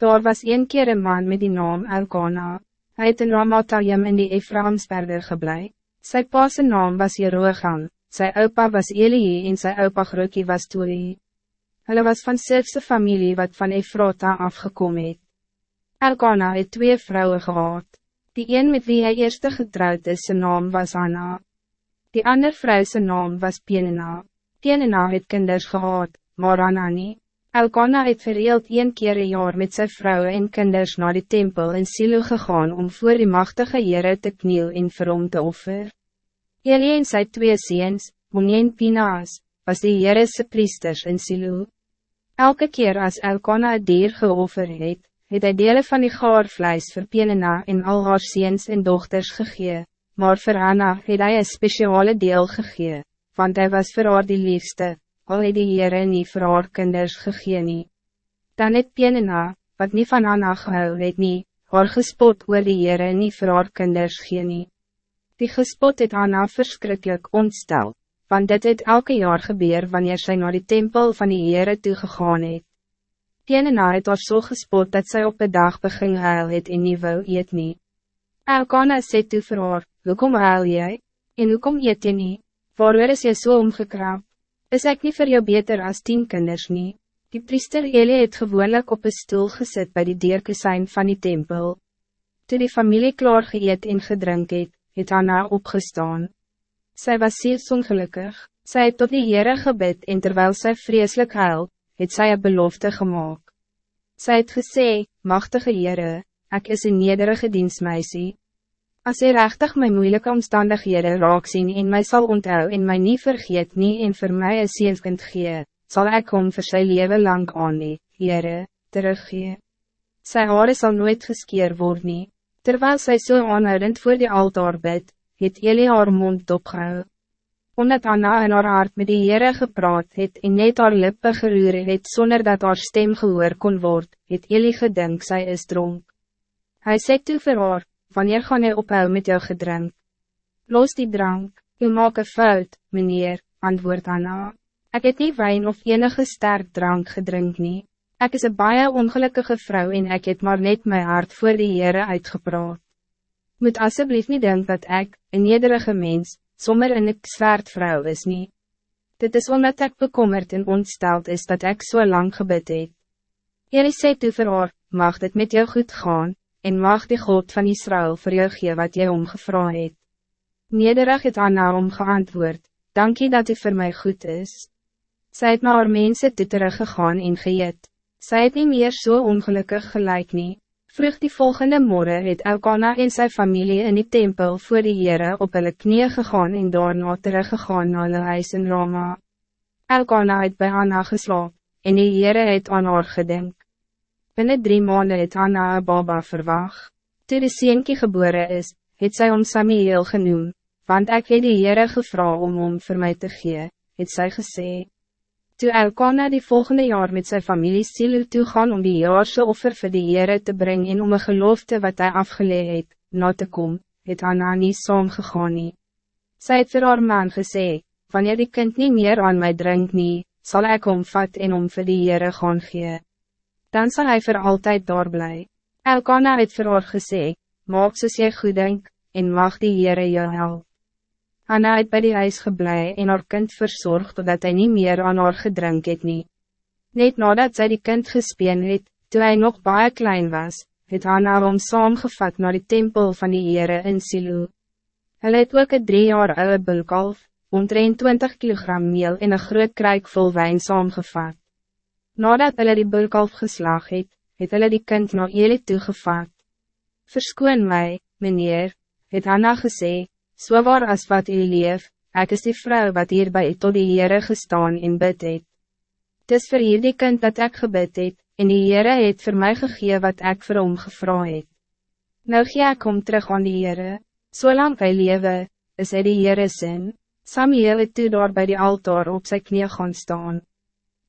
Daar was een keer een man met die naam Elkana. Hij het in Ramatayim in die Ephraimsberger geblei. Sy paase naam was Jeroegam, sy opa was Elie en sy opa Groekie was Tori. Hulle was van Sifse familie wat van Efrata afgekomen het. Elkana het twee vrouwen gehad. Die een met wie hij eerste getrouwd is, zijn naam was Anna. Die ander vrou zijn naam was Pienina. Pienina het kinders gehad, maar Anna nie. Elkana het vereeld een keer een jaar met zijn vrouwen en kinders naar de tempel in Silo gegaan om voor die machtige Heere te kniel en vir hom te offer. Elie en sy twee seens, Monie en Pinaas, was die Heerese priesters in Silo. Elke keer als Elkana het dier geoffer het, het hy dele van die gaarvleis vir Penina en al haar seens en dochters gegee, maar vir Anna het hy een speciale deel gegee, want hij was vir haar die liefste, al het die Heere nie vir haar kinders gegee nie. Dan het Penina, wat niet van Anna gehou het nie, haar gespot oor die Heere nie vir haar kinders gee nie. Die gespot het Anna verschrikkelijk ontstel, want dit het elke jaar gebeur wanneer zij naar die tempel van die Heere toegegaan het. Penina het haar so gespot dat zij op de dag begin huil het en nie wou eet nie. Elkana sê toe vir haar, hoekom huil jy, en hoekom eet jy nie, waarover is jy so omgekrap? Is ek niet voor jou beter als tien kinders nie? Die priester Eli het gewoonlijk op een stoel gezet bij die deurkusijn van die tempel. Toen die familie klaar geëet en gedrink het, het Anna opgestaan. Zij was zeer ongelukkig, zij het tot die Heere gebed en terwijl zij vreselijk huil, het zij een belofte gemaakt. Zij het gesê, machtige Heere, ik is een nederige dienstmeisie. Als jy rechtig my moeilijke omstandighede raak sien en my sal onthou en my nie vergeet nie en vir my een seenskind gee, sal ek om vir sy leven lang aan nie, Heere, teruggee. Sy hare sal nooit geskeer word nie, terwijl sy so aanhoudend voor die altaar bid, het Elie haar mond opgehou. Omdat Anna in haar hart met die Heere gepraat het en net haar lippe geroer het zonder dat haar stem gehoor kon word, het Elie gedink sy is dronk. Hij sê toe vir haar, wanneer gaan jy ophou met jou gedrink? Los die drank, jy maak een fout, meneer, antwoord Anna. Ik het nie wijn of enige sterk drank gedrink nie. Ek is een baie ongelukkige vrouw en ik het maar net mijn hart voor die Heere uitgepraat. Moet alsjeblieft niet denken dat ik, een nederige mens, sommer een zwaard vrouw is niet. Dit is omdat ik bekommerd en ontsteld is dat ik zo so lang gebed het. Jullie sê toe vir haar, mag dit met jou goed gaan, en mag die God van Israël voor jou gee wat jy omgevra het. Nederig het Anna om geantwoord, dankie dat u voor mij goed is. Zij het na haar mense toe teruggegaan en geëet. Sy het nie meer so ongelukkig gelijk nie. Vroeg die volgende morgen het Elkana en zijn familie in die tempel voor die Heere op hulle knie gegaan en daarna teruggegaan na hulle huis in Roma. Elkana het bij Anna geslaap, en die Heere het aan haar gedink. Binnen drie maanden het Anna een baba verwacht. Toe die seentje geboren is, het sy om Samuel genoem, want ek het die Heere gevra om om voor mij te gee, het sy gesê. Toe Elkana die volgende jaar met zijn familie Silo toe gaan om die jaarse offer vir die Heere te brengen en om een gelofte wat hij afgeleid het, na te kom, het Anna nie saam gegaan nie. Sy het vir haar man gesê, wanneer die kind niet meer aan mij drink nie, sal ek omvat en om vir die Heere gaan gee dan zal hij voor altijd daar blij. Elkana het vir haar gesê, maak soos jy goed denk, en mag die Heere jou help. Anna het by die huis geblei en haar kind verzorgd totdat hij niet meer aan haar gedrink het nie. Net nadat zij die kind gespeen het, toe hy nog baie klein was, het Anna hom saamgevat naar die tempel van die Heere in Silo. Hy het ook een drie jaar oude bulkalf, omtrent 20 kilogram meel en een groot kruik vol wijn saamgevat. Nadat hulle die bulkalf geslag het, het hulle die kind na Eli toegevat. Verskoon mij, meneer, het Anna gesê, so waar as wat u leef, ek is die vrouw wat hierbij tot die Heere gestaan en bid het. Dis vir hier die kind dat ik gebid het, en die Heere het voor mij gegee wat ik vir hom gevra het. Nou gee ek om terug aan die Heere, solang hy lewe, is hy die Heere sin. Samuel het toe daar by die altaar op sy knie gaan staan.